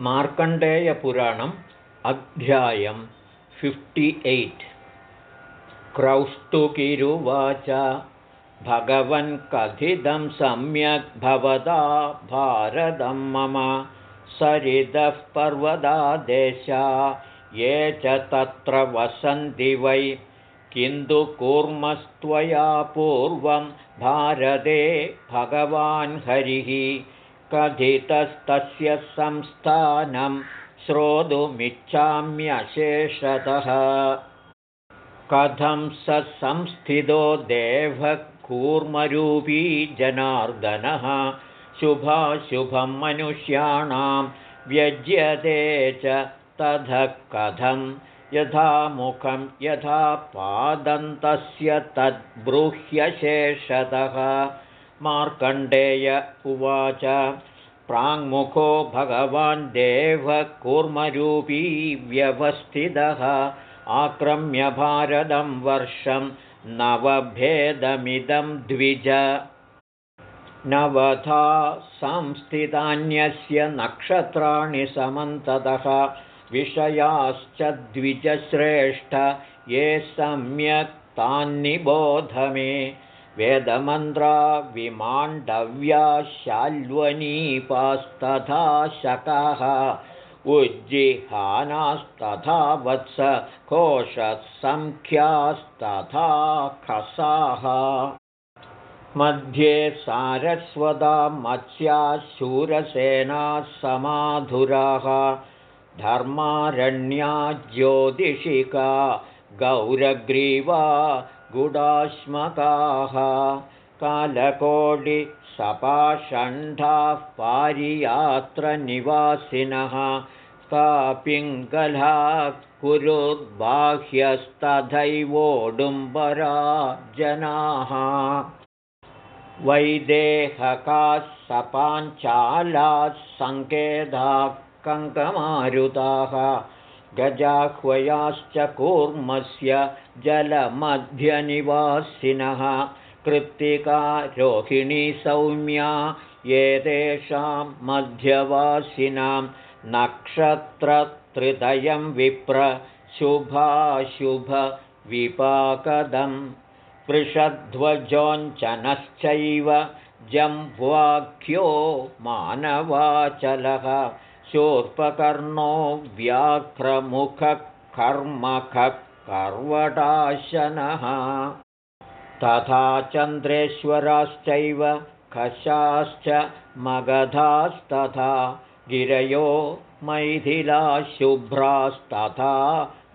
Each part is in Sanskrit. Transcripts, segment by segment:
मार्कण्डेयपुराणम् अध्यायं फिफ्टि एय्ट् क्रौष्टुकिरुवाच भगवन् कथितं सम्यक् भवदा भारतं मम सरिदः पर्वदा देशा ये च तत्र वसन्ति वै। किन्तु कूर्मस्त्वया पूर्वं भारते भगवान् हरिः कथितस्तस्य संस्थानं श्रोतुमिच्छाम्यशेषतः। कथं स संस्थितो देवः कूर्मरूपी जनार्दनः। शुभाशुभं मनुष्याणां व्यज्यते च ततः कथं। यथा मुखं यथा पादन्तस्य तद्ब्रूह्यशेषतः। मार्कण्डेय उवाच प्राङ्मुखो भगवान् देवकूर्मरूपी व्यवस्थितः। आक्रम्य भारतं वर्षं नवभेदमिदं द्विज। नवथा संस्थितान्यस्य नक्षत्राणि समन्ततः। विषयाश्च द्विजश्रेष्ठ। ये सम्यक् तान्निबोध मे वेदमन्त्रा विमाण्डव्या शाल्वनीपास्तथा शकाः उज्जिहानास्तथा वत्स कोशसङ्ख्यास्तथा खसाः। मध्ये सारस्वता मत्स्याशूरसेनाः समाधुराः धर्मारण्या ज्योतिषिका गौरग्रीवा गुडाश्मकाः कालकोटिसपाषण्ढाः पारियात्रनिवासिनः पिङ्गला कुरुर्बाह्यस्तथैवोडुम्बरा जनाः वैदेहकाः सपाञ्चालाः सङ्केताः कङ्कमारुताः गजाह्वयाश्च कूर्मस्य जलमध्यनिवासिनः। कृत्तिका रोहिणी सौम्या एतेषां मध्यवासिनां। नक्षत्रत्रिदयं विप्र शुभाशुभविपाकदं पृषध्वजोञ्चनश्चैव जम्वाख्यो मानवाचलः शूर्पकर्णो व्याघ्रमुखकर्मखः कर्वटाशनः तथा चन्द्रेश्वराश्चैव कशाश्च मगधास्तथा गिरयो मैथिलाशुभ्रास्तथा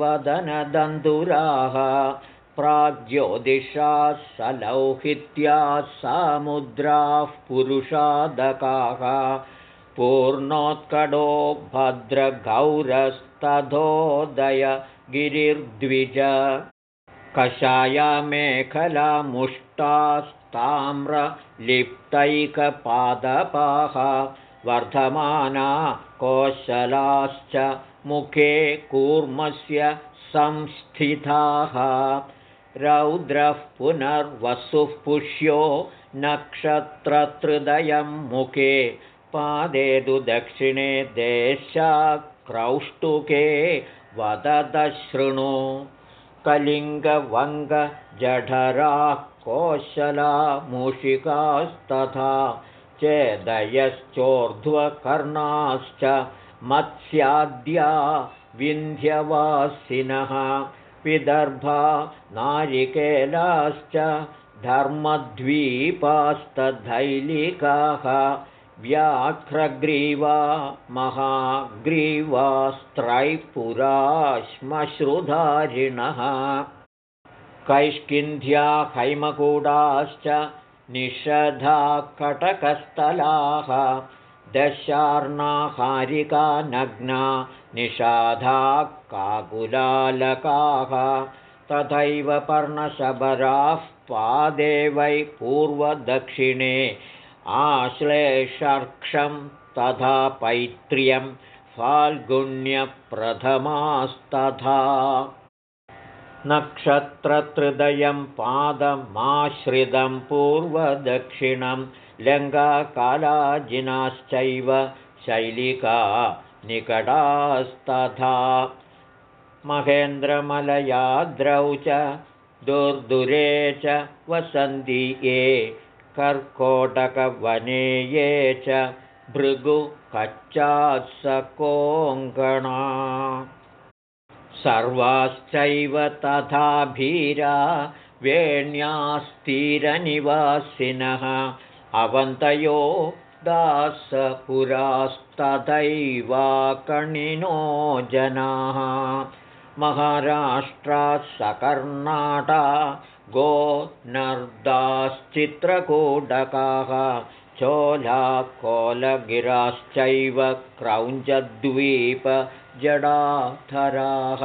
वदनदन्तुराः प्राग्ज्योतिषाः सलौहित्याः सामुद्राः पुरुषादकाः पूर्णोत्कडो भद्रगौरस्तथोदय गिरिर्द्विज। कषायामेखलामुष्टास्ताम्रलिप्तैकपादपाः वर्धमाना कोशलाश्च मुखे कूर्मस्य संस्थिताः। रौद्रः पुनर्वसुः पुष्यो नक्षत्रत्रिदयं मुखे पादे तु दक्षिणे देशाक्रौष्टुके वदतशृणु कलिङ्गवङ्गजठराः कोशला मूषिकास्तथा चेदयश्चोर्ध्वकर्णाश्च मत्स्याद्या विन्ध्यवासिनः। विदर्भा नारिकेलाश्च धर्मद्वीपास्तधैलिकाः व्याघ्रग्रीवा महाग्रीवास्त्रैपुरा श्मश्रुधारिणः कैष्किन्ध्या हैमकूडाश्च निषधा कटकस्थलाः दशार्णाहारिका नग्ना निषाधा काकुलालकाः तथैव पर्णशबराः पादे वै पूर्वदक्षिणे आश्लेषर्क्षं तथा पैत्र्यं फाल्गुण्यप्रथमास्तथा। नक्षत्रत्रिदयं पादमाश्रितं पूर्वदक्षिणं लङ्गाकालाजिनाश्चैव शैलिका निकटास्तथा। महेन्द्रमलयाद्रौ च दुर्दुरे च वसन्ति ये कर्कोटकवने ये च भृगुकच्चात्सकोङ्गणा सर्वाश्चैव तथा भीरा वेण्यास्तिरनिवासिनः अवन्तयो दासपुरास्तथैवाकणिनो जनाः महाराष्ट्रात् सकर्णाटा गो नर्दाश्चित्रकूटकाः चोलाकोलगिराश्चैव क्रौञ्चद्वीपजडाधराः।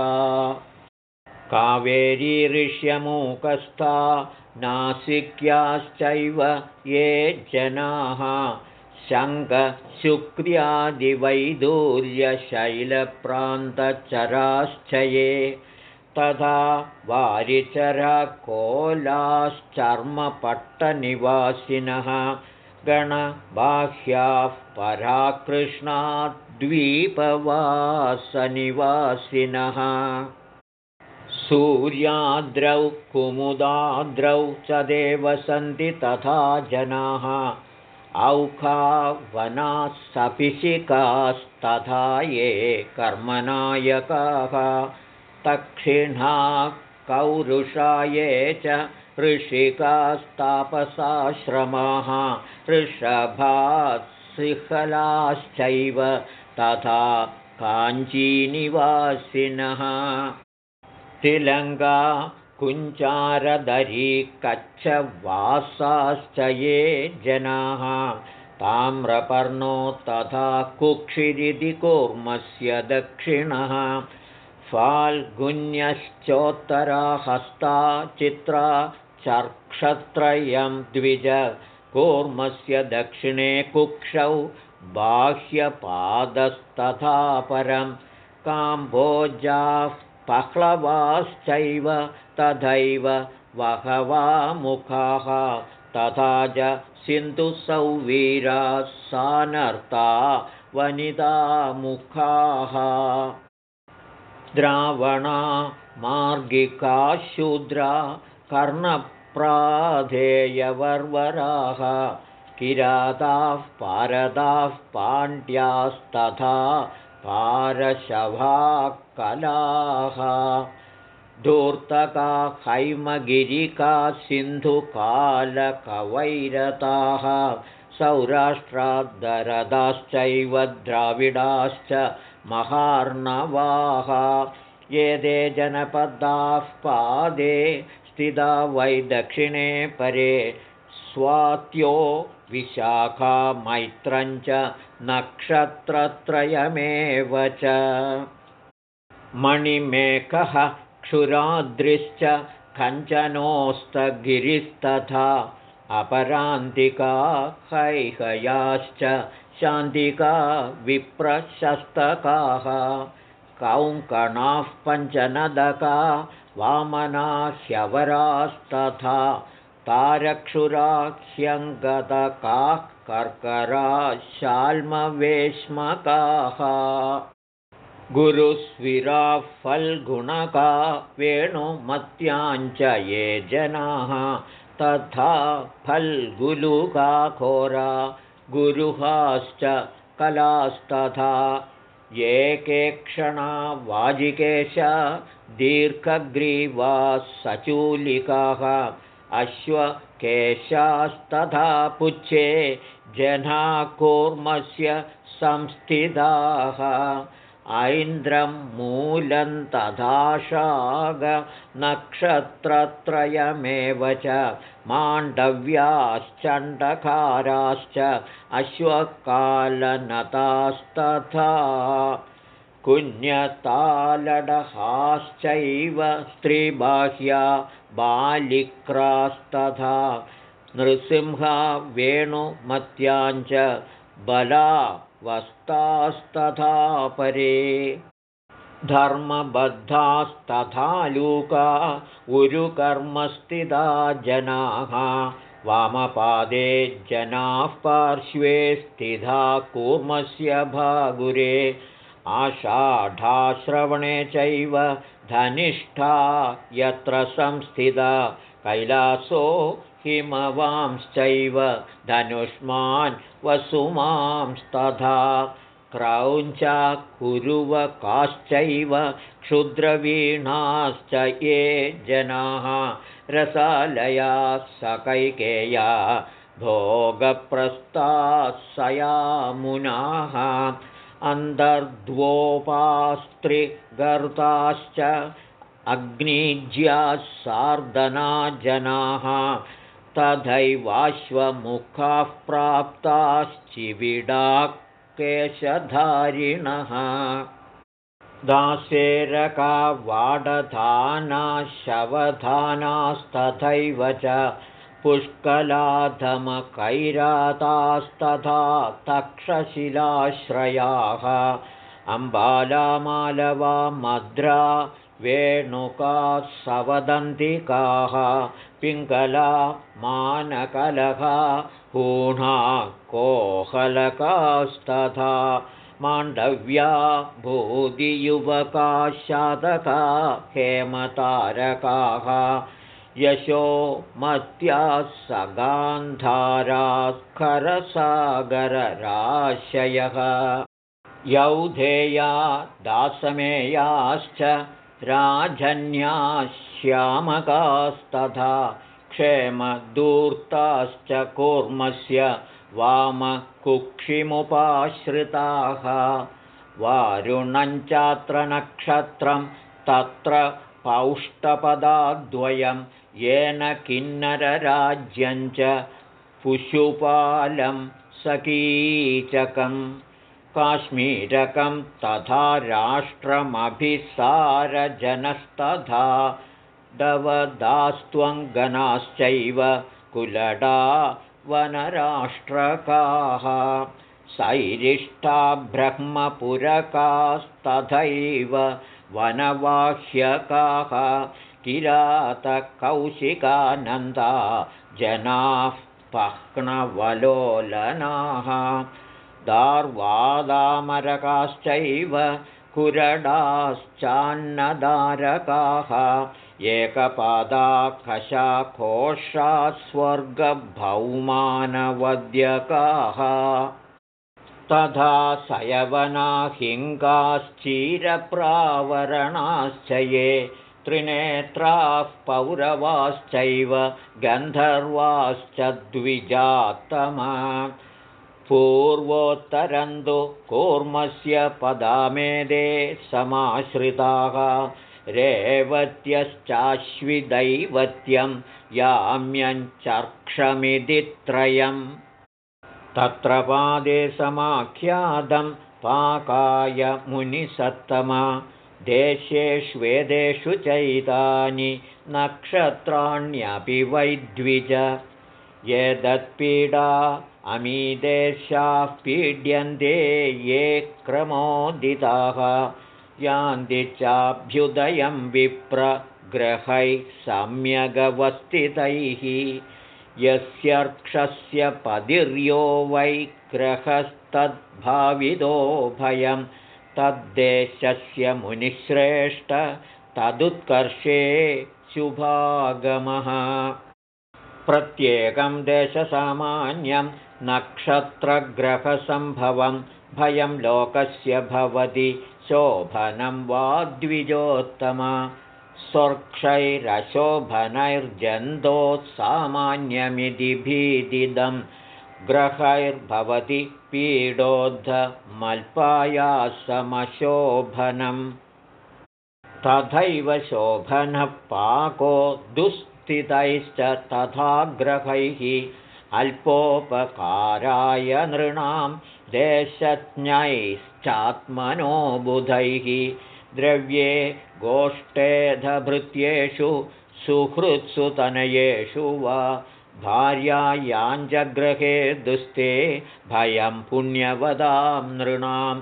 कावेरीऋष्यमूकस्था नासिक्याश्चैव ये जनाः शङ्खशुक्र्यादिवैदूर्यशैलप्रान्तचराश्च ये तथा वारिचरकोलाश्चर्मपट्टनिवासिनः गणबाह्याः पराकृष्णाद्वीपवासनिवासिनः सूर्याद्रौ कुमुदाद्रौ च देवसन्ति तथा जनाः औखावनाः सपिशिकास्तथा ये कर्मनायकाः तक्षिणा कौरुषा ये च ऋषिकास्तापसाश्रमाः ऋषभासिहलाश्चैव तथा काञ्चीनिवासिनः। तिलङ्गा कुञ्चारदरी कच्छवासाश्च ये जनाः ताम्रपर्णो तथा कुक्षिरिति कूर्मस्य दक्षिणः फाल्गुन्यश्चोत्तरा हस्ता चित्रा चर्क्षत्रयं द्विज कूर्मस्य दक्षिणे कुक्षौ बाह्यपादस्तथा परं काम्भोजाः पह्लवाश्चैव तथैव वहवामुखाः तथा च सिन्धुसौवीराः सानर्ता वनितामुखाः द्रावणा मार्गिका शूद्रा कर्णप्राधेयवर्वराः किराताः पारदाः पाण्ड्यास्तथा पारशभाकलाः धूर्तका हैमगिरिका सिन्धुकालकवैरताः। सौराष्ट्राद्दरदाश्चैव द्राविडाश्च महार्णवाः। ये जनपदाः पादे स्थिता वै दक्षिणे परे स्वात्यो विशाखा मैत्रञ्च नक्षत्रत्रयमेव च। मणिमेकः क्षुराद्रिश्च कञ्चनोस्तगिरिस्तथा अपरान्तिका हैहयाश्च शान्तिका विप्रशस्तकाः कौङ्कणाः पञ्चनदका वामना ह्यवरास्तथा तारक्षुराख्यङ्गतकाः कर्कराशाल्मवेश्मकाः गुरुस्विराः फल्गुणका वेणुमत्याञ्च ये जनाः तथा फल्गुलुकाघोरा गुरुहाश्च कलास्तथा। ये क्षणा वाजिकेश दीर्घग्रीवाः सचूलिकाः अश्वकेशास्तथा पुच्छे जनाकूर्मस्य संस्थिताः। ऐन्द्रं मूलं तथाशागनक्षत्रत्रयमेव च माण्डव्याश्चण्डकाराश्च अश्वकालनतास्तथा कुन्यतालडहाश्चैव स्त्रीबाह्या बालिक्रास्तथा। नृसिंहा वेणुमत्याञ्च बला वस्तास्तथा परे धर्मबद्धास्तथा लूका उरुकर्मस्थिता जनाः। वामपादे जनाः पार्श्वे स्थिता कूर्मस्य भागुरे आषाढाश्रवणे चैव धनिष्ठा यत्र संस्थिता कैलासो हिमवांश्चैव धनुष्मान् वसुमांस्तथा क्रौञ्चा कुरुवकाश्चैव क्षुद्रवीणाश्च ये जनाः रसालया सकैकेया भोगप्रस्तात्सयामुनाः अन्तर्द्वोपास्त्रिगर्ताश्च अग्निज्याः सार्दना जनाः तथैवाश्वमुखाः प्राप्ताश्चिविडाः केशधारिणः। दासेरका वाडधानाशवधानास्तथैव च पुष्कलाधमकैरातास्तथा तक्षशिलाश्रयाः अम्बालामालवा मद्रा वेणुकाः सवदन्तिकाः पिङ्गला मानकलहा हूणा कोहलकास्तथा माण्डव्या भूदियुवकाशादका हेमतारकाः यशो मत्याः सगान्धाराखरसागरराशयः यौधेया दासमेयाश्च राजन्याश्यामकास्तथा क्षेमदूर्ताश्च कूर्मस्य वामकुक्षिमुपाश्रिताः। वारुणञ्चात्र नक्षत्रं तत्र पौष्टपदाद्वयं येन किन्नरराज्यञ्च पुशुपालं सकीचकम्। काश्मीरकं तथा राष्ट्रमभिसारजनस्तथा दवदास्त्वङ्गनाश्चैव कुलडा वनराष्ट्रकाः। सैरिष्ठा ब्रह्मपुरकास्तथैव वनवाह्यकाः किरातकौशिकानन्दा जनाः पह्नवलोलनाः। दार्वादामरकाश्चैव कुरडाश्चान्नदारकाः। एकपादा कशाकोषा स्वर्गभौमानवद्यकाः तथा सयवनाहिङ्गाश्चीरप्रावरणाश्च ये त्रिनेत्राः पौरवाश्चैव गन्धर्वाश्च द्विजात्तमा पूर्वोत्तरन्तु कूर्मस्य पदामेदे समाश्रिताः। रेवत्यश्चाश्विदैवत्यं याम्यञ्चर्क्षमिति त्रयम्। तत्र पादे समाख्यातं पाकाय मुनिसत्तमा देशेष्वेदेषु चैतानि नक्षत्राण्यपि वैद्विज। एतत्पीडा अमीदेशाः पीड्यन्ते ये क्रमोदिताः। यान्ति चाभ्युदयं विप्रग्रहैः सम्यगवस्थितैः। यस्यर्क्षस्य पदिर्यो वै ग्रहस्तद्भाविदो भयं तद्देशस्य मुनिश्रेष्ठ तदुत्कर्षे शुभागमः। प्रत्येकं देशसामान्यं नक्षत्रग्रहसम्भवं भयं लोकस्य भवति शोभनं वा द्विजोत्तमा। स्वर्क्षैरशोभनैर्जन्तोत्सामान्यमिति भीदिदं ग्रहैर्भवति पीडोद्धमल्पायासमशोभनम्। तथैव शोभनः पाको दुःस्थितैश्च तथा ग्रहैः अल्पोपकाराय नृणां देशज्ञैश्चात्मनो बुधैः। द्रव्ये गोष्ठेधभृत्येषु सुहृत्सु तनयेषु वा भार्यायाञ्जग्रहे दुस्ते भयं पुण्यवदां नृणाम्।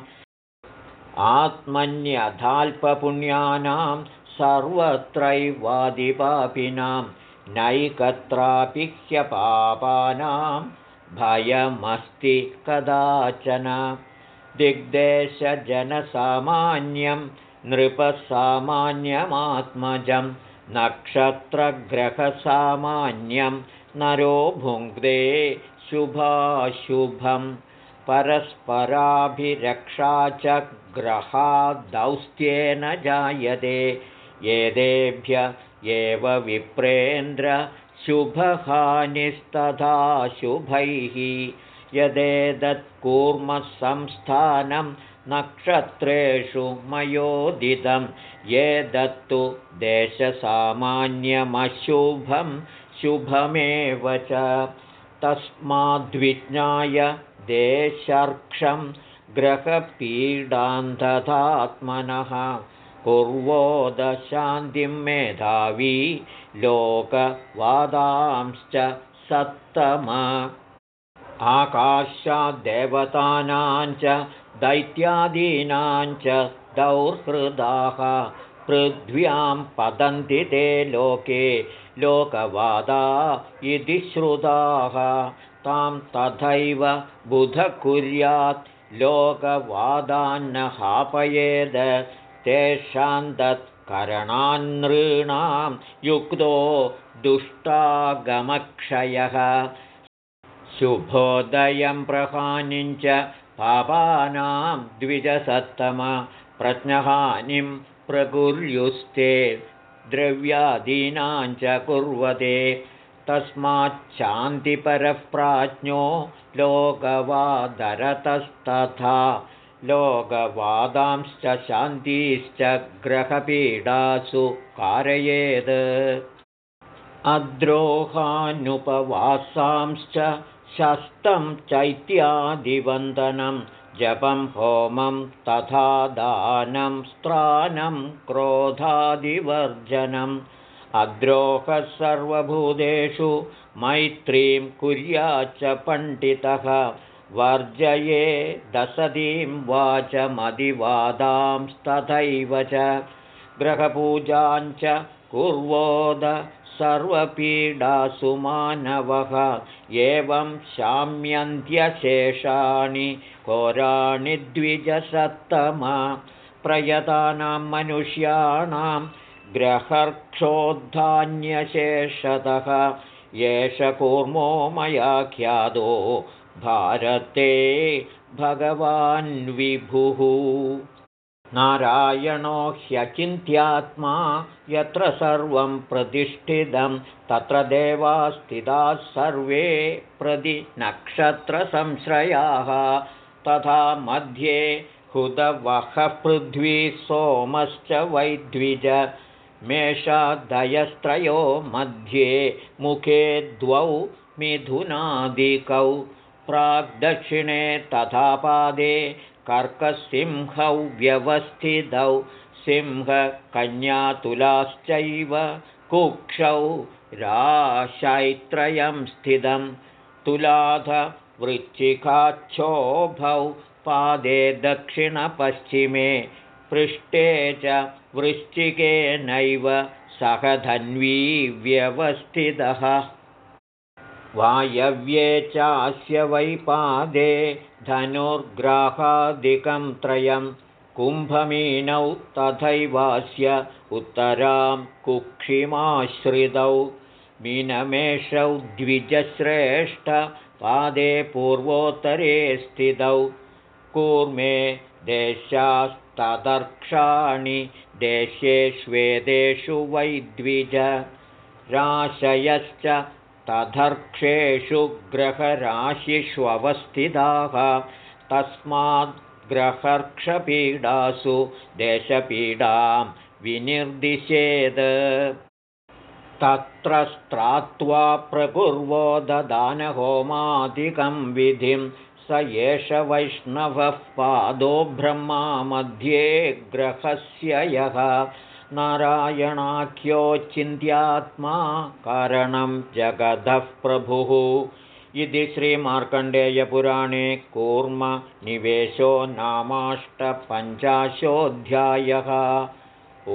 आत्मन्यथाल्पपुण्यानां सर्वत्रैवादिपापिनां नैकत्रापि ह्यपापानां भयमस्ति कदाचन। दिग्देशजनसामान्यं नृपसामान्यमात्मजं नक्षत्रग्रहसामान्यं नरो भुङ्क्ते शुभाशुभं परस्पराभिरक्षा च ग्रहादौस्त्येन जायते। एतेभ्य एव विप्रेन्द्र शुभहानिस्तथा शुभैः। यदेतत्कूर्मसंस्थानं नक्षत्रेषु मयोदितं। ये दत्तु देशसामान्यमशुभं शुभमेव च। तस्माद्विज्ञाय देशर्क्षं ग्रहपीडान्धतात्मनः। कुर्वोदशान्तिं मेधावी लोकवादांश्च सत्तम। आकाशाद्देवतानां च दैत्यादीनां च दौर्हृदाः पृथ्व्यां पतन्ति ते लोके लोकवादा इति श्रुताः। तां तथैव बुध कुर्यात् लोकवादान्न हापयेद तेषां तत्करणान्नॄणां युक्तो दुष्टागमक्षयः। शुभोदयं प्रहानिञ्च पापानां द्विजसत्तम प्रज्ञहानिं प्रकुर्युस्ते द्रव्यादीनां च कुर्वते। तस्माच्छान्तिपरः प्राज्ञो लोकवादरतस्तथा। लोकवादांश्च शान्तिश्च ग्रहपीडासु कारयेत् अद्रोहानुपवासांश्च शस्तं चैत्यादिवन्दनं जपं होमं तथा दानं स्त्रानं क्रोधादिवर्जनम् अद्रोहः सर्वभूतेषु मैत्रीं कुर्याच्च पण्डितः। वर्जये दशतीं वाचमदिवादांस्तथैव च। ग्रहपूजाञ्च कुर्वोद सर्वपीडासु मानवः। एवं शाम्यन्त्यशेषाणि कोराणि द्विजसत्तम। प्रयतानां मनुष्याणां ग्रहर्क्षोद्धान्यशेषतः एष कूर्मो मया ख्यातो। भारते भगवान् विभुः नारायणो ह्यचिन्त्यात्मा यत्र सर्वं प्रतिष्ठितं तत्र देवास्थिताः सर्वे प्रति नक्षत्रसंश्रयाः तथा मध्ये हुदवहः पृथ्वी सोमश्च वैद्विज मेषादयस्त्रयो मध्ये मुखे द्वौ मिथुनादिकौ प्राग्दक्षिणे तथा पादे कर्कसिंहौ व्यवस्थितौ सिंहकन्यातुलाश्चैव कुक्षौ राशैत्रयं स्थितं तुलाध वृच्छिकाच्छोभौ पादे दक्षिणपश्चिमे पृष्ठे च वृश्चिकेनैव सह धन्वी व्यवस्थितः वायव्ये चास्य वैपादे धनुर्ग्राहादिकं त्रयं कुम्भमीनौ तथैवास्य उत्तरां कुक्षिमाश्रितौ। मीनमेषौ द्विजश्रेष्ठपादे पूर्वोत्तरे स्थितौ। कूर्मे देशास्तदर्क्षाणि देशेष्वेदेषु वै द्विज। राशयश्च तदर्क्षेषु ग्रहराशिष्वस्थिताः तस्माद् ग्रहर्क्षपीडासु देशपीडां विनिर्दिशेत् तत्र स्त्रात्वा प्रकुर्वोददानहोमादिकं विधिं। स एष वैष्णवः पादो ब्रह्मा मध्ये ग्रहस्य यः नारायणाख्योचिन्त्यात्मा कारणं जगदः प्रभुः। इति श्रीमार्कण्डेयपुराणे कूर्मनिवेशो नामाष्टपञ्चाशोऽध्यायः। ओ